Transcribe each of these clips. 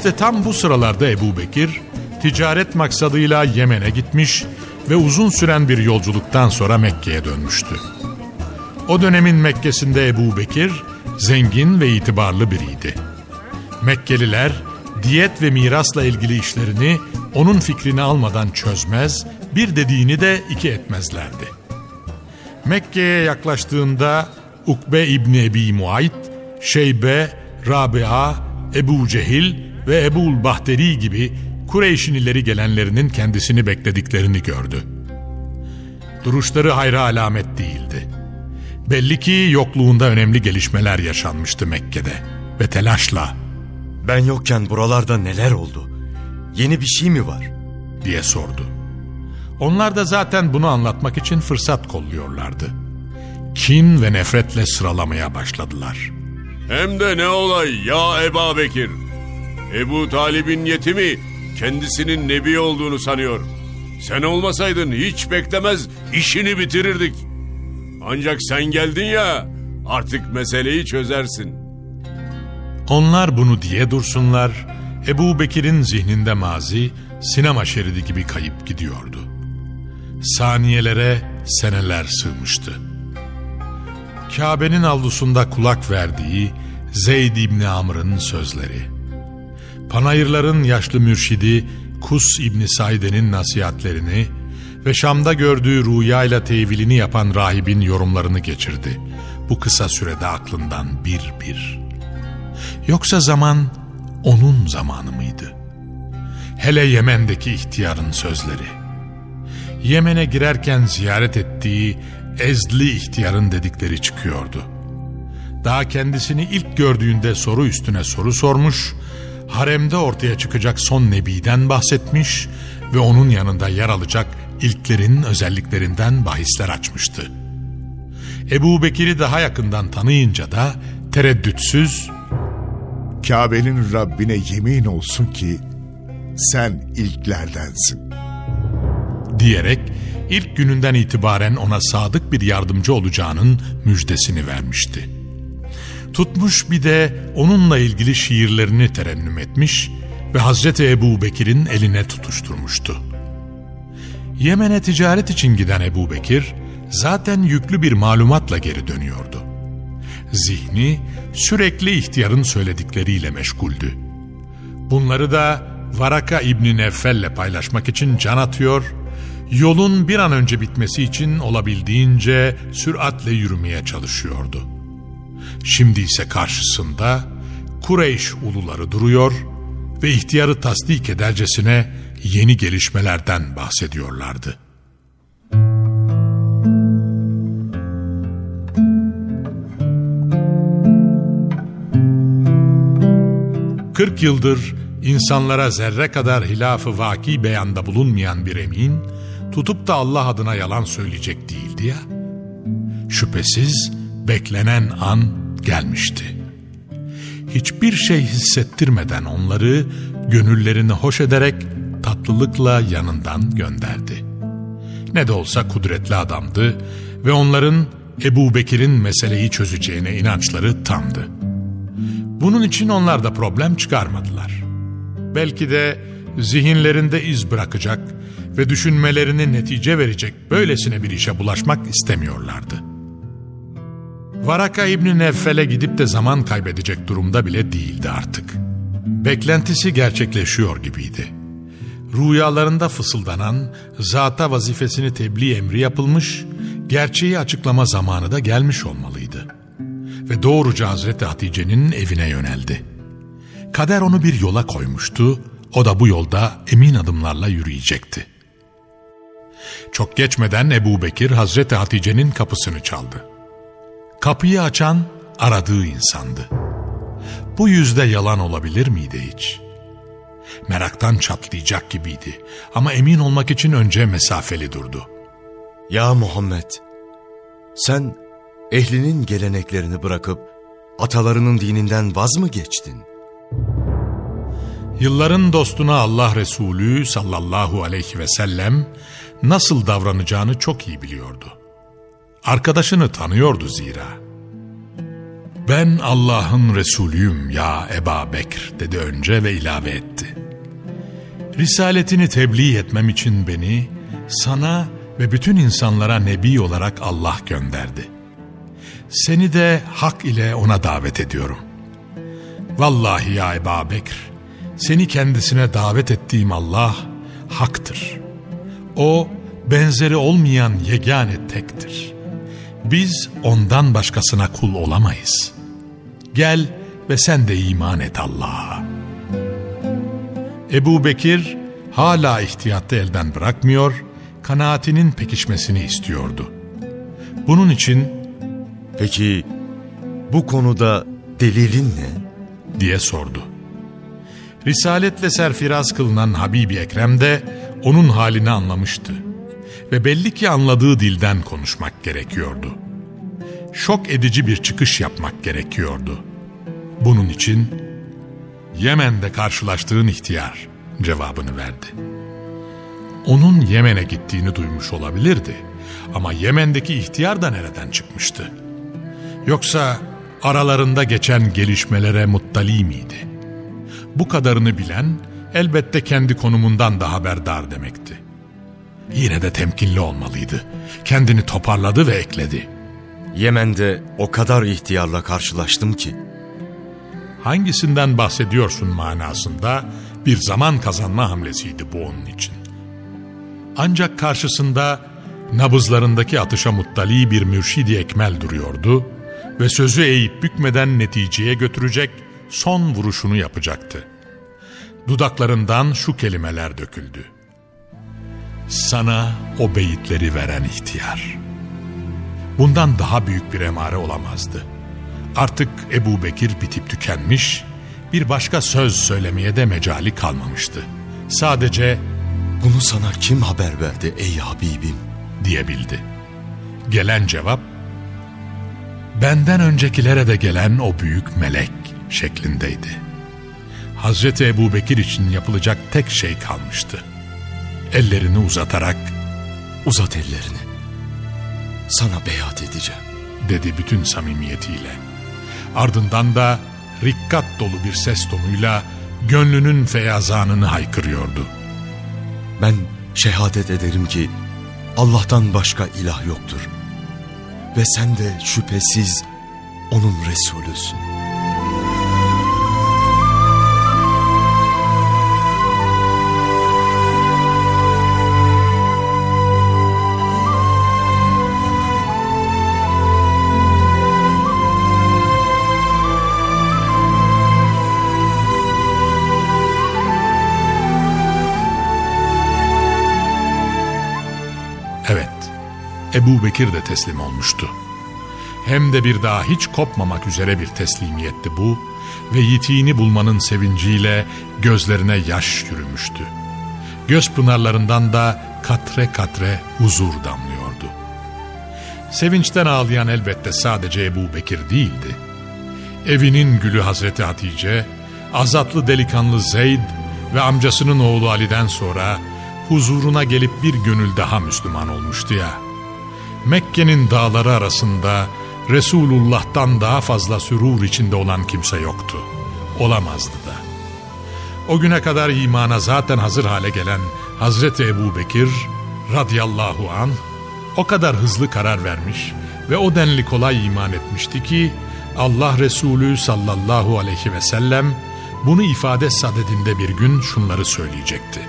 İşte tam bu sıralarda Ebu Bekir ticaret maksadıyla Yemen'e gitmiş ve uzun süren bir yolculuktan sonra Mekke'ye dönmüştü. O dönemin Mekke'sinde Ebu Bekir zengin ve itibarlı biriydi. Mekkeliler diyet ve mirasla ilgili işlerini onun fikrini almadan çözmez, bir dediğini de iki etmezlerdi. Mekke'ye yaklaştığında Ukbe İbni Ebi Muayt, Şeybe, Rabia, Ebu Cehil ve Ebul Bahteri gibi Kureyş'in ileri gelenlerinin kendisini beklediklerini gördü. Duruşları hayra alamet değildi. Belli ki yokluğunda önemli gelişmeler yaşanmıştı Mekke'de ve telaşla Ben yokken buralarda neler oldu? Yeni bir şey mi var? diye sordu. Onlar da zaten bunu anlatmak için fırsat kolluyorlardı. Kin ve nefretle sıralamaya başladılar. Hem de ne olay ya Eba Bekir. Ebu Talib'in yetimi kendisinin nebi olduğunu sanıyor. Sen olmasaydın hiç beklemez işini bitirirdik. Ancak sen geldin ya artık meseleyi çözersin. Onlar bunu diye dursunlar, Ebu Bekir'in zihninde mazi sinema şeridi gibi kayıp gidiyordu. Saniyelere seneler sığmıştı. Kabe'nin avlusunda kulak verdiği Zeyd İbni Amr'ın sözleri. Panayırların yaşlı mürşidi Kus İbni Saide'nin nasihatlerini ve Şam'da gördüğü rüyayla tevilini yapan rahibin yorumlarını geçirdi. Bu kısa sürede aklından bir bir. Yoksa zaman onun zamanı mıydı? Hele Yemen'deki ihtiyarın sözleri. Yemen'e girerken ziyaret ettiği Ezli ihtiyarın dedikleri çıkıyordu. Daha kendisini ilk gördüğünde soru üstüne soru sormuş, haremde ortaya çıkacak son nebiden bahsetmiş ve onun yanında yer alacak ilklerin özelliklerinden bahisler açmıştı. Ebu Bekir'i daha yakından tanıyınca da tereddütsüz Kabe'nin Rabbine yemin olsun ki sen ilklerdensin. diyerek ilk gününden itibaren ona sadık bir yardımcı olacağının müjdesini vermişti. Tutmuş bir de onunla ilgili şiirlerini terennüm etmiş ve Hazreti Ebu Bekir'in eline tutuşturmuştu. Yemen'e ticaret için giden Ebu Bekir zaten yüklü bir malumatla geri dönüyordu. Zihni sürekli ihtiyarın söyledikleriyle meşguldü. Bunları da Varaka İbni Neffel'le paylaşmak için can atıyor, yolun bir an önce bitmesi için olabildiğince süratle yürümeye çalışıyordu. Şimdi ise karşısında Kureyş uluları duruyor ve ihtiyarı tasdik edercesine yeni gelişmelerden bahsediyorlardı. Kırk yıldır insanlara zerre kadar hilafı vaki beyanda bulunmayan bir emin, tutup da Allah adına yalan söyleyecek değildi ya. Şüphesiz beklenen an gelmişti. hiçbir şey hissettirmeden onları gönüllerini hoş ederek tatlılıkla yanından gönderdi. Ne de olsa kudretli adamdı ve onların Ebu Bekir'in meseleyi çözeceğine inançları tamdı. Bunun için onlar da problem çıkarmadılar. Belki de zihinlerinde iz bırakacak ve düşünmelerini netice verecek böylesine bir işe bulaşmak istemiyorlardı. Varaka İbni Neffel'e gidip de zaman kaybedecek durumda bile değildi artık. Beklentisi gerçekleşiyor gibiydi. Rüyalarında fısıldanan zata vazifesini tebliğ emri yapılmış, gerçeği açıklama zamanı da gelmiş olmalıydı. Ve doğruca Hazreti Hatice'nin evine yöneldi. Kader onu bir yola koymuştu, o da bu yolda emin adımlarla yürüyecekti. Çok geçmeden Ebu Bekir Hazreti Hatice'nin kapısını çaldı. Kapıyı açan aradığı insandı. Bu yüzde yalan olabilir miydi hiç? Meraktan çatlayacak gibiydi ama emin olmak için önce mesafeli durdu. Ya Muhammed, sen ehlinin geleneklerini bırakıp atalarının dininden vaz mı geçtin? Yılların dostuna Allah Resulü sallallahu aleyhi ve sellem nasıl davranacağını çok iyi biliyordu. Arkadaşını tanıyordu zira. Ben Allah'ın Resulüyüm ya Eba Bekr dedi önce ve ilave etti. Risaletini tebliğ etmem için beni sana ve bütün insanlara nebi olarak Allah gönderdi. Seni de hak ile ona davet ediyorum. Vallahi ya Eba Bekr, seni kendisine davet ettiğim Allah haktır. O benzeri olmayan yegane tektir. Biz ondan başkasına kul olamayız. Gel ve sen de iman et Allah'a. Ebu Bekir hala ihtiyatı elden bırakmıyor, kanaatinin pekişmesini istiyordu. Bunun için Peki bu konuda delilin ne? diye sordu. Risaletle serfiraz kılınan Habibi Ekrem de onun halini anlamıştı. Ve belli ki anladığı dilden konuşmak gerekiyordu. Şok edici bir çıkış yapmak gerekiyordu. Bunun için Yemen'de karşılaştığın ihtiyar cevabını verdi. Onun Yemen'e gittiğini duymuş olabilirdi. Ama Yemen'deki ihtiyar da nereden çıkmıştı? Yoksa aralarında geçen gelişmelere muttali miydi? Bu kadarını bilen elbette kendi konumundan da haberdar demekti. Yine de temkinli olmalıydı. Kendini toparladı ve ekledi. Yemen'de o kadar ihtiyarla karşılaştım ki. Hangisinden bahsediyorsun manasında bir zaman kazanma hamlesiydi bu onun için. Ancak karşısında nabızlarındaki atışa muttali bir mürşidi ekmel duruyordu ve sözü eğip bükmeden neticeye götürecek son vuruşunu yapacaktı. Dudaklarından şu kelimeler döküldü. Sana o beyitleri veren ihtiyar. Bundan daha büyük bir emare olamazdı. Artık Ebu Bekir bitip tükenmiş, bir başka söz söylemeye de mecali kalmamıştı. Sadece Bunu sana kim haber verdi ey Habibim? diyebildi. Gelen cevap, benden öncekilere de gelen o büyük melek şeklindeydi. Hazreti Ebu Bekir için yapılacak tek şey kalmıştı. Ellerini uzatarak Uzat ellerini. Sana beyat edeceğim. dedi bütün samimiyetiyle. Ardından da rikkat dolu bir ses tonuyla gönlünün feyazanını haykırıyordu. Ben şehadet ederim ki Allah'tan başka ilah yoktur. Ve sen de şüphesiz onun Resulüsün. Ebu Bekir de teslim olmuştu. Hem de bir daha hiç kopmamak üzere bir teslimiyetti bu ve yitiğini bulmanın sevinciyle gözlerine yaş yürümüştü. Göz pınarlarından da katre katre huzur damlıyordu. Sevinçten ağlayan elbette sadece Ebu Bekir değildi. Evinin gülü Hazreti Hatice, azatlı delikanlı Zeyd ve amcasının oğlu Ali'den sonra huzuruna gelip bir gönül daha Müslüman olmuştu ya. Mekke'nin dağları arasında Resulullah'tan daha fazla sürur içinde olan kimse yoktu. Olamazdı da. O güne kadar imana zaten hazır hale gelen Hazreti Ebu Bekir radıyallahu an o kadar hızlı karar vermiş ve o denli kolay iman etmişti ki Allah Resulü sallallahu aleyhi ve sellem bunu ifade sadedinde bir gün şunları söyleyecekti.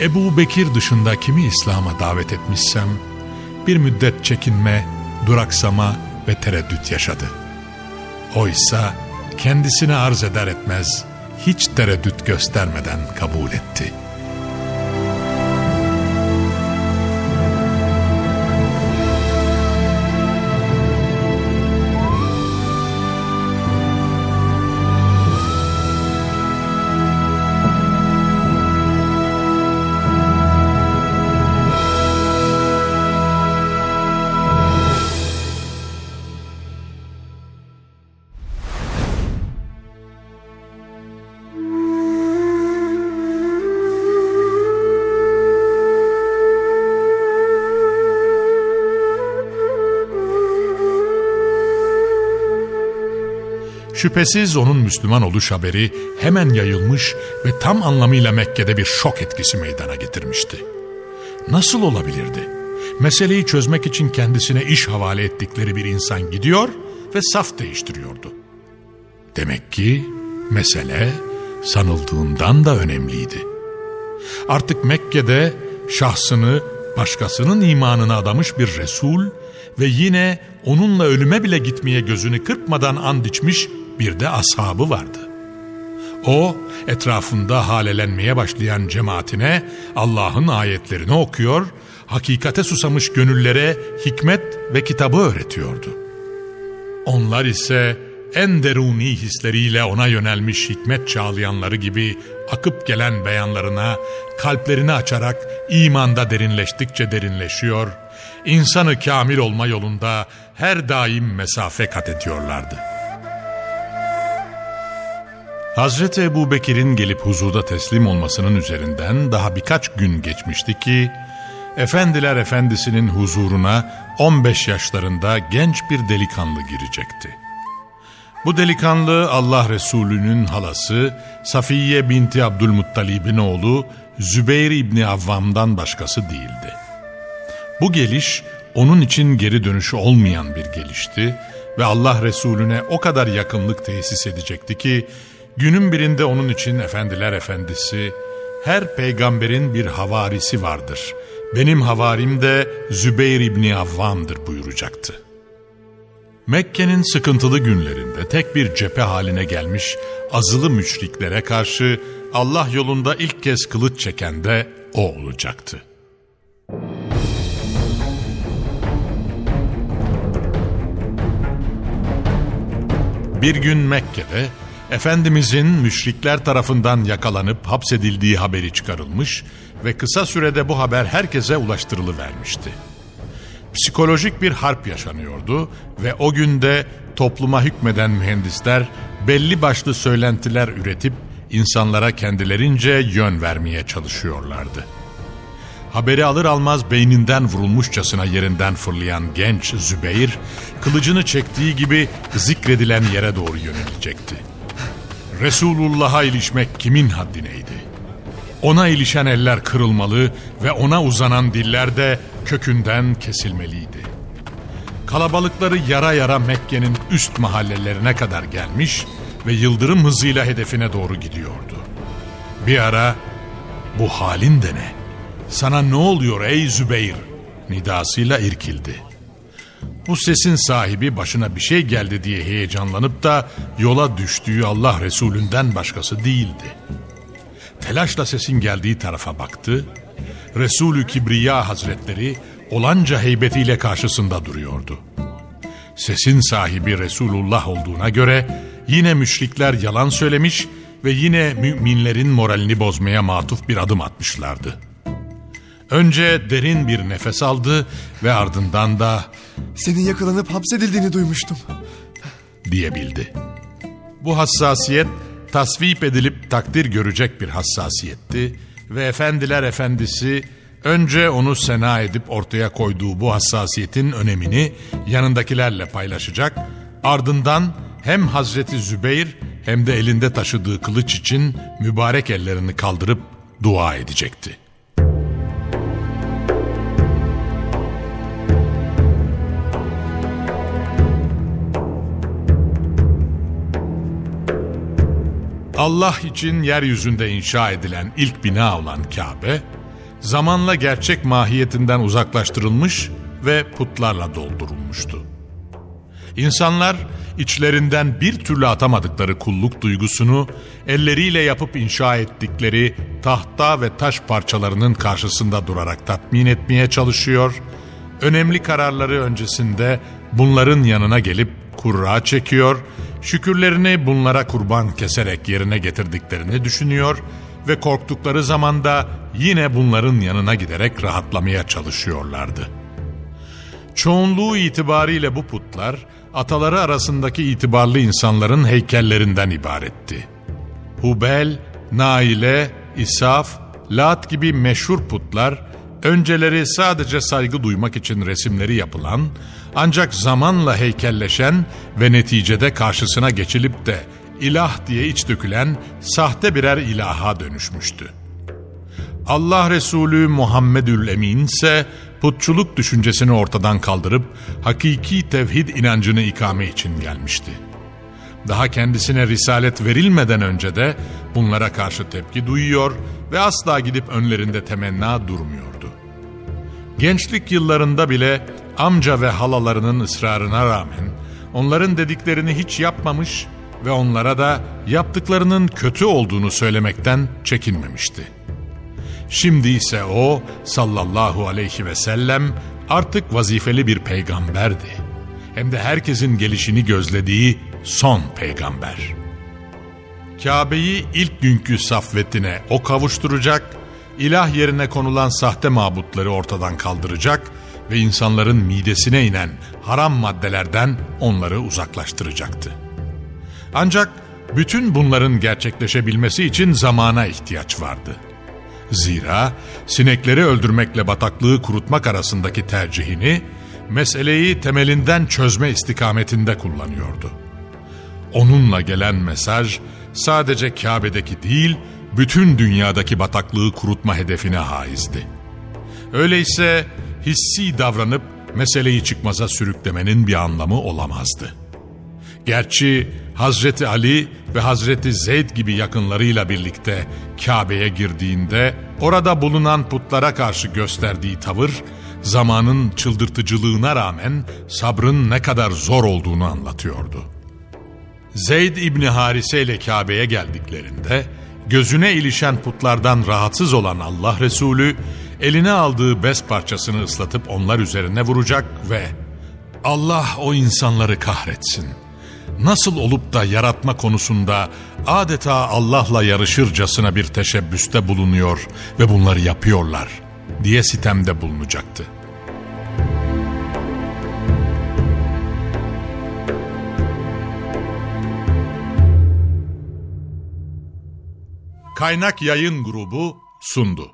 Ebu Bekir dışında kimi İslam'a davet etmişsem bir müddet çekinme, duraksama ve tereddüt yaşadı. Oysa kendisini arz eder etmez hiç tereddüt göstermeden kabul etti.'' Şüphesiz onun Müslüman oluş haberi hemen yayılmış ve tam anlamıyla Mekke'de bir şok etkisi meydana getirmişti. Nasıl olabilirdi? Meseleyi çözmek için kendisine iş havale ettikleri bir insan gidiyor ve saf değiştiriyordu. Demek ki mesele sanıldığından da önemliydi. Artık Mekke'de şahsını başkasının imanına adamış bir Resul ve yine onunla ölüme bile gitmeye gözünü kırpmadan and içmiş bir de ashabı vardı. O etrafında halelenmeye başlayan cemaatine Allah'ın ayetlerini okuyor, hakikate susamış gönüllere hikmet ve kitabı öğretiyordu. Onlar ise en deruni hisleriyle ona yönelmiş hikmet çağlayanları gibi akıp gelen beyanlarına kalplerini açarak imanda derinleştikçe derinleşiyor, insanı kamil olma yolunda her daim mesafe kat ediyorlardı.'' Hazreti Ebu Bekir'in gelip huzurda teslim olmasının üzerinden daha birkaç gün geçmişti ki, Efendiler Efendisi'nin huzuruna 15 yaşlarında genç bir delikanlı girecekti. Bu delikanlı Allah Resulü'nün halası Safiye binti Abdülmuttalib'in oğlu Zübeyir İbni Avvam'dan başkası değildi. Bu geliş onun için geri dönüşü olmayan bir gelişti ve Allah Resulüne o kadar yakınlık tesis edecekti ki Günün birinde onun için efendiler efendisi, her peygamberin bir havarisi vardır. Benim havarim de Zübeyir İbni Avvam'dır buyuracaktı. Mekke'nin sıkıntılı günlerinde tek bir cephe haline gelmiş azılı müşriklere karşı Allah yolunda ilk kez kılıç çeken de o olacaktı. Bir gün Mekke'de Efendimizin müşrikler tarafından yakalanıp hapsedildiği haberi çıkarılmış ve kısa sürede bu haber herkese ulaştırılıvermişti. Psikolojik bir harp yaşanıyordu ve o günde topluma hükmeden mühendisler belli başlı söylentiler üretip insanlara kendilerince yön vermeye çalışıyorlardı. Haberi alır almaz beyninden vurulmuşçasına yerinden fırlayan genç Zübeyir, kılıcını çektiği gibi zikredilen yere doğru yönelecekti. Resulullah'a ilişmek kimin haddineydi? Ona ilişen eller kırılmalı ve ona uzanan diller de kökünden kesilmeliydi. Kalabalıkları yara yara Mekke'nin üst mahallelerine kadar gelmiş ve yıldırım hızıyla hedefine doğru gidiyordu. Bir ara bu halin de ne? Sana ne oluyor ey Zübeyir? Nidasıyla irkildi. Bu sesin sahibi başına bir şey geldi diye heyecanlanıp da yola düştüğü Allah Resulünden başkası değildi. Telaşla sesin geldiği tarafa baktı. Resulü Kibriya Hazretleri olanca heybetiyle karşısında duruyordu. Sesin sahibi Resulullah olduğuna göre yine müşrikler yalan söylemiş ve yine müminlerin moralini bozmaya matuf bir adım atmışlardı.'' Önce derin bir nefes aldı ve ardından da... Senin yakalanıp hapsedildiğini duymuştum. diyebildi. Bu hassasiyet tasvip edilip takdir görecek bir hassasiyetti ve efendiler efendisi önce onu sena edip ortaya koyduğu bu hassasiyetin önemini yanındakilerle paylaşacak, ardından hem Hazreti Zübeyir hem de elinde taşıdığı kılıç için mübarek ellerini kaldırıp dua edecekti. Allah için yeryüzünde inşa edilen ilk bina olan Kabe, zamanla gerçek mahiyetinden uzaklaştırılmış ve putlarla doldurulmuştu. İnsanlar içlerinden bir türlü atamadıkları kulluk duygusunu elleriyle yapıp inşa ettikleri tahta ve taş parçalarının karşısında durarak tatmin etmeye çalışıyor, önemli kararları öncesinde bunların yanına gelip kurra çekiyor, şükürlerini bunlara kurban keserek yerine getirdiklerini düşünüyor ve korktukları zamanda yine bunların yanına giderek rahatlamaya çalışıyorlardı. Çoğunluğu itibariyle bu putlar ataları arasındaki itibarlı insanların heykellerinden ibaretti. Hubel, Naile, İsaf, Lat gibi meşhur putlar önceleri sadece saygı duymak için resimleri yapılan ancak zamanla heykelleşen ve neticede karşısına geçilip de ilah diye iç dökülen sahte birer ilaha dönüşmüştü. Allah Resulü Muhammedül Emin ise putçuluk düşüncesini ortadan kaldırıp hakiki tevhid inancını ikame için gelmişti. Daha kendisine risalet verilmeden önce de bunlara karşı tepki duyuyor ve asla gidip önlerinde temenna durmuyordu. Gençlik yıllarında bile amca ve halalarının ısrarına rağmen onların dediklerini hiç yapmamış ve onlara da yaptıklarının kötü olduğunu söylemekten çekinmemişti. Şimdi ise o sallallahu aleyhi ve sellem artık vazifeli bir peygamberdi. Hem de herkesin gelişini gözlediği son peygamber. Kabe'yi ilk günkü safvetine o kavuşturacak, ilah yerine konulan sahte mabutları ortadan kaldıracak ve insanların midesine inen haram maddelerden onları uzaklaştıracaktı. Ancak bütün bunların gerçekleşebilmesi için zamana ihtiyaç vardı. Zira sinekleri öldürmekle bataklığı kurutmak arasındaki tercihini meseleyi temelinden çözme istikametinde kullanıyordu. Onunla gelen mesaj sadece Kabe'deki değil, bütün dünyadaki bataklığı kurutma hedefine haizdi. Öyleyse hissi davranıp meseleyi çıkmaza sürüklemenin bir anlamı olamazdı. Gerçi Hazreti Ali ve Hazreti Zeyd gibi yakınlarıyla birlikte Kabe'ye girdiğinde orada bulunan putlara karşı gösterdiği tavır zamanın çıldırtıcılığına rağmen sabrın ne kadar zor olduğunu anlatıyordu. Zeyd İbni Harise ile Kabe'ye geldiklerinde gözüne ilişen putlardan rahatsız olan Allah Resulü eline aldığı bez parçasını ıslatıp onlar üzerine vuracak ve Allah o insanları kahretsin. Nasıl olup da yaratma konusunda adeta Allah'la yarışırcasına bir teşebbüste bulunuyor ve bunları yapıyorlar diye sitemde bulunacaktı. Kaynak Yayın Grubu sundu.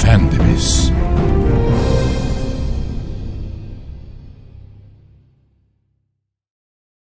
Efendimiz.